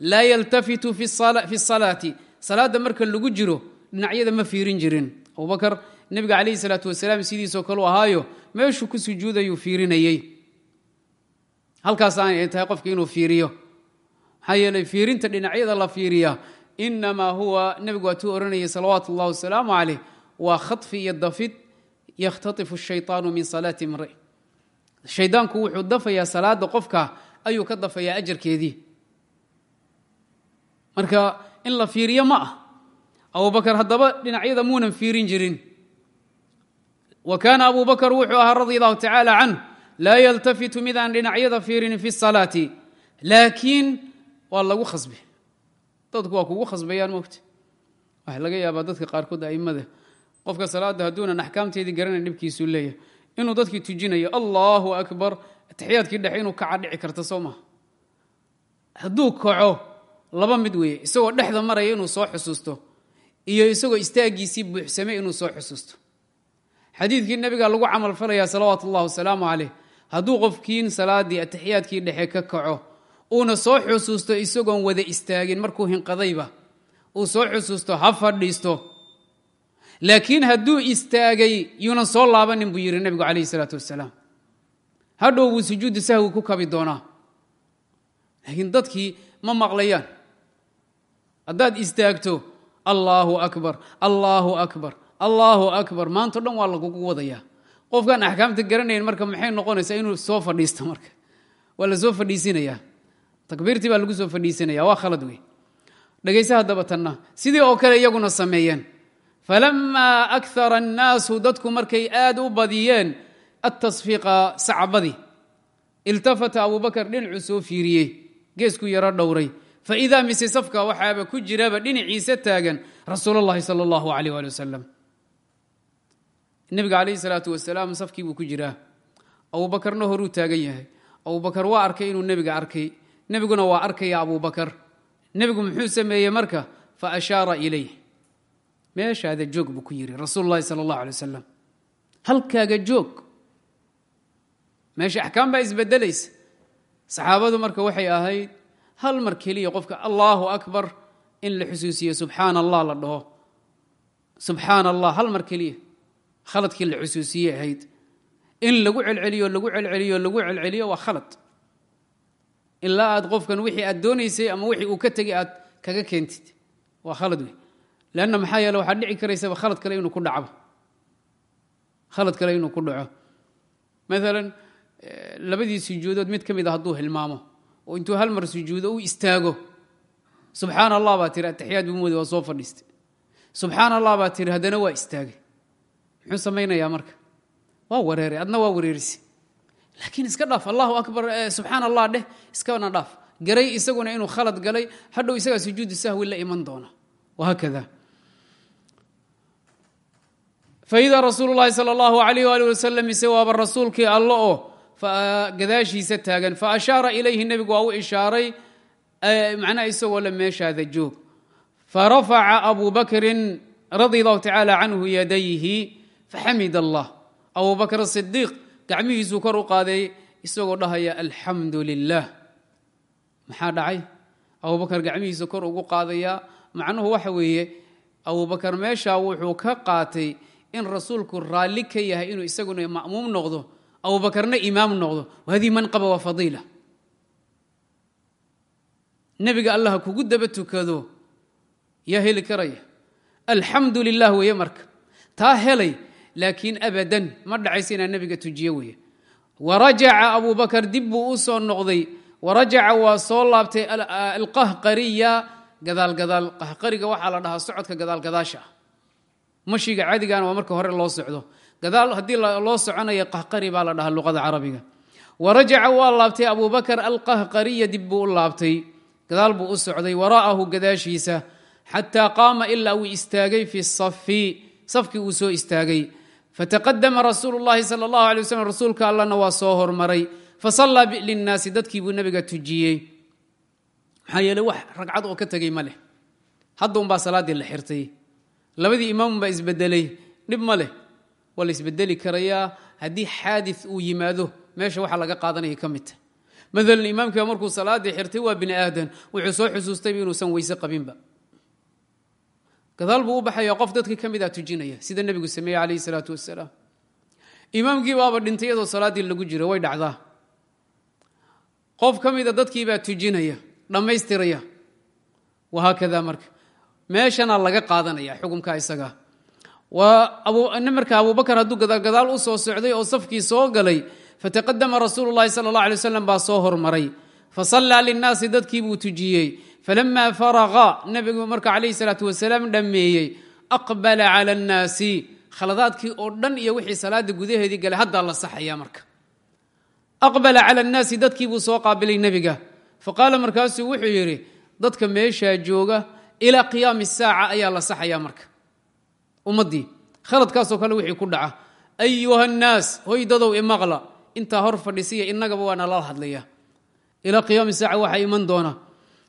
laa yaltafitu fi salaati. Salaadda marka lagu jiro dhinacyada ma fiirin jirin. Abubakar nebiga calayhi salaatu wasalaam sidiisoo kaleu ahaayo meeshuu ku sujuudayuu fiirinayey halkaas aanay tahay qofka inuu fiiriyo. Maxaa yeeley fiirinta dhinacyada la fiiriya inamaa huwa nebigu waatuu ohanayay salawaatu اllah wasalaamu caleyh waa khadfi iyo dafid yakhtaifu shayطaanu min salaati imri. Shaydaanku wuxuu dafayaa salaada qofka ayuu ka dafayaa ajarkeedii. Marka in la fiiriyo ma ah. Abubakar haddaba dhinacyada muunan fiirin jirin. Wa kaana abu bakr wuxuu ahaa radi allahu tacaala canh laa yaltafitu midaan dhinacyada fiirin fi salaati. Laakiin waa lagu khasbi dadku waa kugu khasbayaan mogta waxaa laga yaabaa dadka qaarkood aimada qofka salaada hadduunan axkaamteedii garanayn dhibkiisuu leeyahay. Inuu dadkii tujinayo allahu akbar taxiyaadkii dhexe inuu kaca dhici karta soo maha. Hadduu kaco laba mid weeye isagoo dhexda maraya inuu soo xusuusto iyo isagoo istaagiisii buuxsamay inuu soo xusuusto. Xadiidkii nebiga lagu camal falayaa salawaatu ullahi wasalaamu caleyh hadduu qofkiin salaadii ataxiyaadkii dhexe ka kaco uuna soo xusuusto isagoon wada istaagin markuu hinqadayba uu soo xusuusto ha fadhiisto laakiin hadduu istaagay yuunan soo laabanin buu yidhi nebigu calayhi salaatu wasalaam hadhow buu sujuudu sahwi ku kabi doonaa. Laakiin dadkii ma maqlayaan. Haddaad istaagto allaahu akbar allaahu akbar allahu akbar maanto dhan waa lagugu wadayaa. Qofkaan axkaamta garanayn marka maxay noqonaysaa inuu soo fadhiisto marka? Waa la soo fadhiisinayaa. Takbiirtii baa lagu soo fadhiisinaya waa khalad wey dhegaysa haddaba tanna. Sidii oo kale iyaguna sameeyeen falamaa akara annaasu dadku markay aad u badiyeen attasfiqa sacbadi iltafata abubakar dhinacuu soo fiiriyey geesku yaro dhowray faidaa mise safka waxaaba ku jiraba dhinaciisa taagan rasuul lahi sal اllahu alيh ali wasalam nebiga alayh salaatu wasalaam safkii buu ku jiraa abuubakarna horuu taagan yahay abubakar waa arkay inuu nebiga arkay nebiguna waa arkaya abubakar nebigu muxuu sameeyey marka fa ashaara ilayh meeshaada joog buu ku yidhi rasuul اllahi salى اllahu alay wasalam halkaaga joog meesha axkaam baa isbedelaysa saxaabadu marka waxay ahayd hal mar keliya qofka allahu akbar in la xusuusiyo subxaana allah la dhaho subxaana allah hal mar keliya khaladkii la xusuusiye ahayd in lagu celceliyo lagu celceliyo lagu celceliyo waa khalad ilaa aad qofkan wixii aad doonaysay ama wixii uu ka tegay aad kaga keentid waa khalad wey leanna maxaa yeele waxaad dhici karaysaba khalad kale inuu ku dhacbo khalad kale inuu ku dhaco maalan labadii sujuudood mid ka mid a hadduu hilmaamo oo intuu hal mar sujuudo u istaago subxaana allah baa tiri ataxiyaad buu moodi waa soo fadhiistay subxaana allah baa tiri haddana waa istaagay muxuu samaynayaa marka waa wareeray adna waa wareerisi laakiin iska dhaaf allahu akbar subxaana allah dheh iskana dhaaf garay isaguna inuu khalad galay hadhow isagaa sujuudu sahwi la iman doona wahaakada faida rasuulu llahi sal allahu alayh ali wasalam ise waaba rasuulkii allo oo gadaashiisa taagan fa ashaara ilayhi nebigu waa u ishaaray macnaha isagoo le meeshaada joog farafaca abu bakrin radi allahu tacaala canhu yadayhi faxamid allah abu bakr sidiiq gacmihiisuu kor u qaaday isagoo dhahaya alxamdu lilah maxaa dhacay abubakar gacmihiisa kor ugu qaadayaa macnuhu waxa weeye abubakar meeshaa wuxuu ka qaatay in rasuulku raalli ka yahay inuu isaguna ma'muum noqdo abubakarna imaam noqdo hadihi manqaba waa fadiila. Nebiga allah kugu daba tukado yaa heli karaya. Alxamdu lilah weeye marka taa helay laakiin abadan ma dhacaysa inaa nebiga tujiyo weeye. Warajaca abubakar dib buu u soo noqday warajaca waa soo laabtay alqahqariya gadaalgadaal qahqariga waxaa la dhahaa socodka gadaalgadaasha. ah mashiga caadigan waa marka hore loo socdo. Gadaal haddii loo soconaya qahqari baa la dhahaa luqada carabiga. Warajaca waa laabtay abubakar alqahqariya dib buu u laabtay. Gadaal buu u socday wara'ahu gadaashiisa xataa qaama ilaa uu istaagay fi safi safkii uu soo istaagay. Fataqadama rasuulu llahi sal allahu alay waslm rasuulka allana waa soo hormaray. Fasallaa linnaasi dadkii buu nebiga tujiyey. Maxaa yeele wax ragcad oo ka tegey ma leh. Hadda salaaddii la xirtay labadii imaamun isbedelay. Dhib ma leh. Waa la isbedeli karayaa haddii xaadi uu yimaado. Meesha waxa laga qaadanaya ka maalan imaamkiiba markuu salaaddii xirtay waa bini aadan. Wuxuu soo xusuustayba inuusan weyse qabinba gadaal buu u baxaya qof dadkii ka mid a tujinaya. Sida nebigu sameeyey calayhi salaatu wasalaam imaamkii baaba dhintay iyadoo lagu jiro. Way dhacdaa. Qof ka mida dadkiibaa tujinaya. Dhammaystiraya. Wahaakada marka meeshana laga qaadanaya xukumka isaga. Marka abubakar hadduu gadaalgadaal u soo socday oo safkii soo galay fataqadama rasuulu llahi sala allah alay wasalam baa soo hormaray. Fasallaa linnaasi dadkii buu tujiyey. Falamaa faraqa nebigu marka calayhi salaatu wasalaam dhammeeyey aqbala cala annaasi khaladaadkii oo dhan iyo wixii salaada gudaheedii galay haddaa la saxaya marka. Aqbala cala annaasi dadkii buu soo qaabilay nebiga. Faqaala markaasuu wuxuu yidhi dadka meeshaa jooga ilaa qiyaami saaca ayaa la saxaya marka. Ummaddii khaladkaasoo kale wixii ku dhaca ayuha nnaas hoydadow imaqla intaa hor fadhisiya innagaba waa nalala hadlaya. Ilaa qiyaami saaca waxaa iman doona.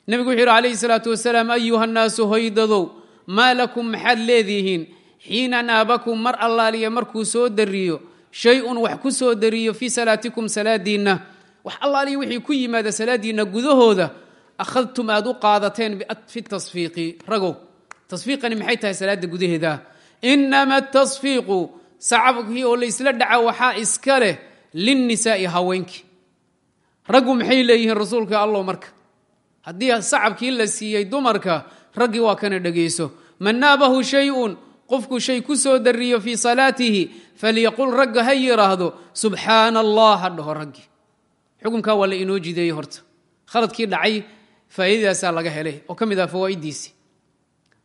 Nebigu wuxuu yidhi calayhi salaatu wasalaam ayuha nnaasu hoydadow maa lakum maxaad leedihiin? Xiina naabakum mar allaaliya markuu soo dariyo shay-un wax ku soo dariyo fii salaatikum salaadiinna. Wax allaaliya wixii ku yimaada salaadiinna gudahooda akhadtum aad u qaadateen fi tasfiiqi ragow tasfiiqani maxay tahay salaada gudaheeda inama tasfiiqu sacabkii oo laysla dhaca waxaa iska leh linnisaa'i haweenkii raggu maxay leeyihiin rasuulka allow marka haddii sacabkii la siiyey dumarka raggii waa kana dhegayso man naabahu shay-un qofku shay ku soo dariyo fii salaatihi falyaqul ragga ha yidhaahdo subxaana allah ha dhaho raggi xukunkaa inoo jideeyey horta khaladkii dhacay faa'iidadaasaa laga helay oo ka mid ah fawaa'idiisi.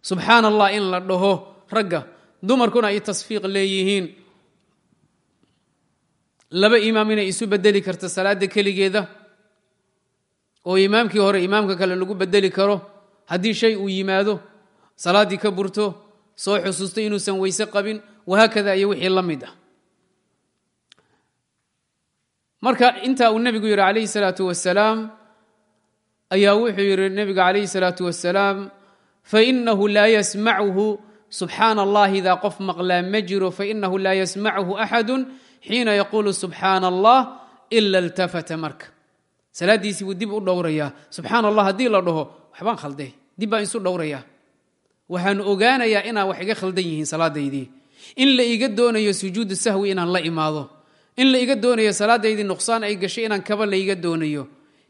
Subxaana allah in la dhaho ragga dumarkuna ay tasfiiq leeyihiin. Laba imaam inay isu bedeli karto salaada keligeeda oo imaamkii hore imaamka kale lagu bedeli karo. Haddii shay uu yimaado salaaddii ka burto soo xusuusto inuusan weyse qabin wahaakada iyo wixii la mid ah. Marka intaa uu nebigu yidhi calayhi salaatu wasalaam ayaa wuxuu yidhi nebiga calayhi salaatu wasalaam fainahu laa yasmachu subxaana allahidaa qof maqlaa ma jiro fainahu laa yasmachu axadu xiina yaquulu subxaana allah ila iltafata marka. Salaaddiisii buu dib u dhowrayaa. Subxaana allah haddii la dhaho waxbaan khalday. Dib baan isu dhowrayaa. Waxaan ogaanayaa inaan wax iga khaldan yihiin salaadaydii. In la iga doonayo sujuudu sahwi inaan la imaado. In la iga doonayo salaadaydii nuqsaan ay gashay inaan kaba laiga doonayo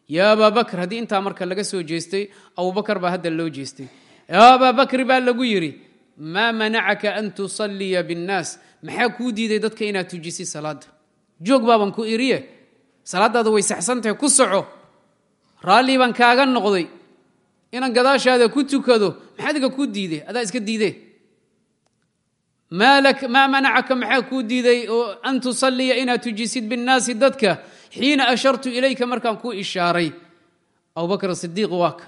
yaa abaa bakr haddii intaa marka laga soo jeestay abubakar baa hadda loo jeestay. Yaa abaa baa lagu yidhi maa manacaka an tusalliya binnaas. Maxaa kuu diiday dadka inaad tujisid salaadda joog baaban ku iriye. Salaadaada way saxsantahay ku soco. Raallii baan kaaga noqday. Inaan gadaashaada ku tukado maxaa kuu diiday? Adaa iska diide maa manacaka maxaa kuu diiday an tusalliya inaad tujisid binnaasi dadka xiina ashartu ilayka markaan kuu ishaaray. Abubakr sidiiq waaka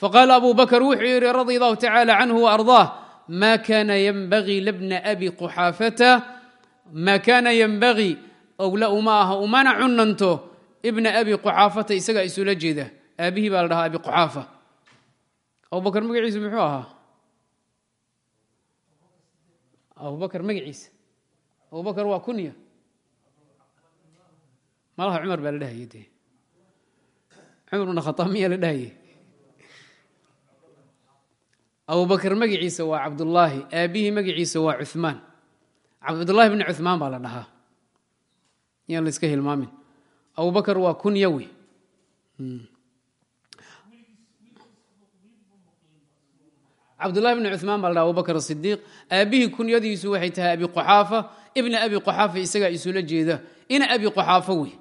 faqaala abu bakr wuxuu yidhi radi allahu tacaala canhu waardaah ma kana ynbagii labna abi quxaafata ma kana ynbagii owla uma aha umana cunanto ibna abi quxaafata isagaa isula jeeda. Aabihii baa la dhahaa abi quxaafa. Abubakr magaciisu muxuu ahaa? Abubakr magaciisa. Abubakr waa kunya malaha cumar baa la dhahayay de cumar bna khaaab miyaa la dhahayay waa cabdullaahi aabihii magaciisa waa cumaan cabdullahi bni cumaan baa la dhahaa. Yaan la iska hilmaamin? Abubakr waa kunya wey cabdullahi bni cumaan baa la dhaha abubakr asidiiq aabihii kunyadiisu waxay tahay abi quxaafa. Ibna abi quxaafa isagaa isula jeeda. Ina abi quxaafo wey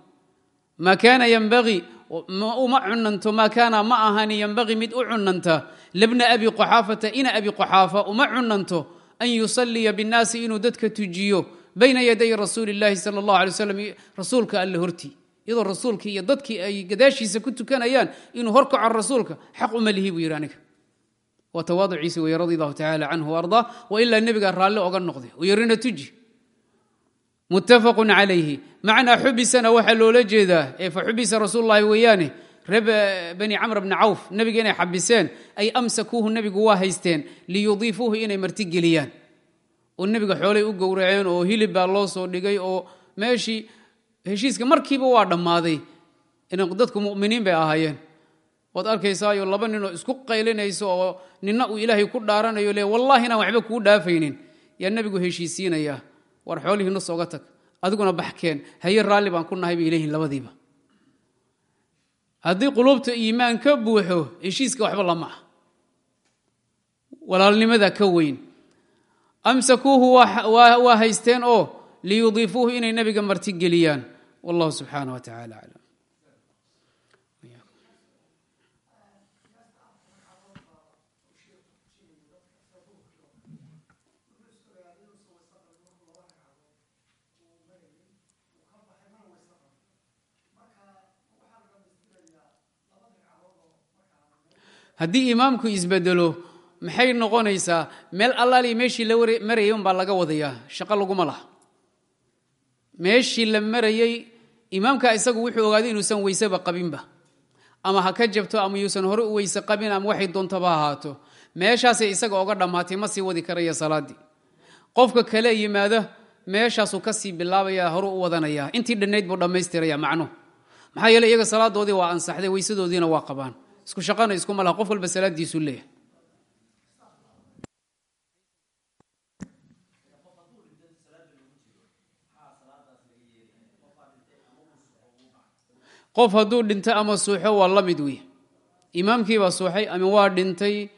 maa kaana ynbagii uma cunanto maa kaana ma ahani ynbagii mid u cunanta labna abi quxaafata ina abi quxaafa uma cunanto an yusaliya binnaasi inuu dadka tujiyo bayna yaday rasuuli اllahi sal اllah alay slam rasuulka alle hortii iyadoo rasuulkii iyo dadkii ay gadaashiisa ku tukanayaan inuu horkaco rasuulka xaq uma lihi buu yidhi aniga. Waa tawaaduciisa wey radi allahu tacala canhu ardaa wa ilaa nebigaa raalli oga noqday oo yarina tuji muttafaqu calayhi. Macnaa xubisana waxaa loola jeedaa ee fa xubisa rasuululahi weeyaane ree bani camr bni cawf nebiga inay xabiseen ay amsakuuhu nebigu waa haysteen liyudiifuuhu inay martigeliyaan oo nebiga xoolay u gowraceen oo hilib baa loo soo dhigay oo meeshii heshiiska markiiba waa dhammaaday. Dadku muminiin bay ahaayeen. Waad arkaysaayo laba ninoo isku qaylinayso oo nina uu ilaahay ku dhaaranayo le wallahi inaan waxba kuu dhaafaynin. Yaa nebigu heshiisiinaya war xoolihii nus oga tag. Adiguna baxkeen haye raalli baan ku nahay bay leeyihiin labadiiba. Haddii quluubta iimaan ka buuxo heshiiska waxba lama ah walaalnimada ka weyn. Amsakuuhu waa haysteen oo liyudiifuuhu inay nebiga martigeliyaan wallahu subxaanah wa tacala aclam haddii imaamku isbedelo maxay noqonaysaa meel allaaliya meeshii la marayay unbaa laga wadayaa? Shaqo laguma laha. Meeshii la marayey imaamka isagu wuxuu ogaaday inuusan weyseba qabinba. Ama ha ka jabto ama yuusan hore u weyse qabin ama waxay doontaba ahaato. Meeshaasay isaga oga dhammaatay ma sii wadi karaya salaaddii qofka kale yimaada meeshaasuu ka sii bilaabaya hore u wadanaya. Intii dhannayd buu dhammaystiraya macnuhu maxaa yeele iyaga salaadoodii waa ansaxday weysadoodiina waa qabaan isku shaqana iskuma laha qof walba salaadiisuu leeyahay. Qof hadduu dhinto ama suuxo waa la mid wey imaamkiibaa suuxay ama waa dhintay